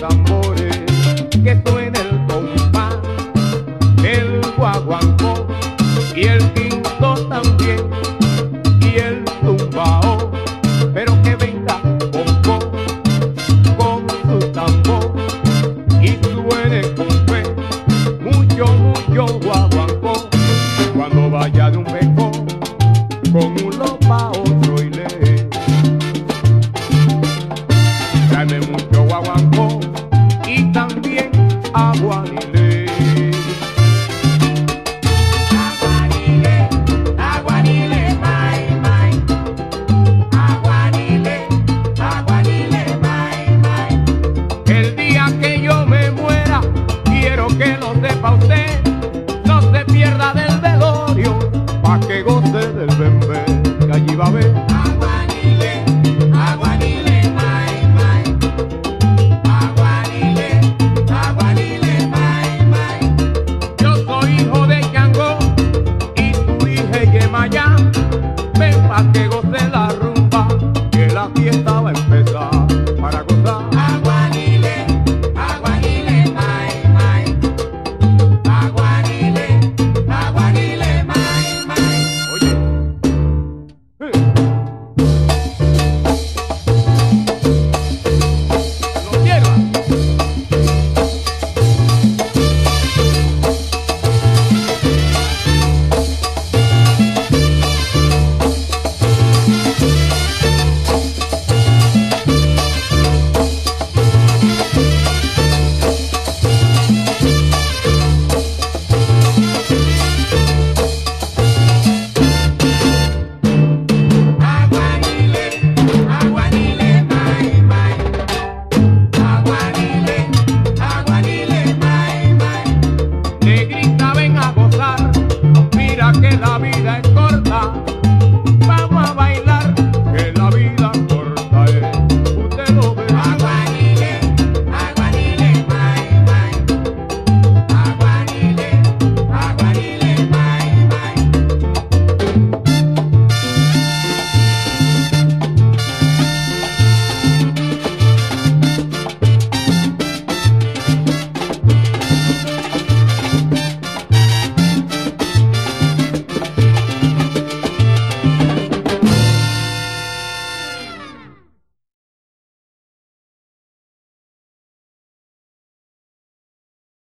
tambores, que suene el compás, el guaguancó y el quinto también, y el tumbao, pero que venga Bonco con su tambor y suene con fe, mucho, mucho guaguancó. Aguanile, aguanile, mai, mai. Aguanile, aguanile, mai, mai. Yo soy hijo de Yango y tu hija de Maya. Ven pa' que Bye.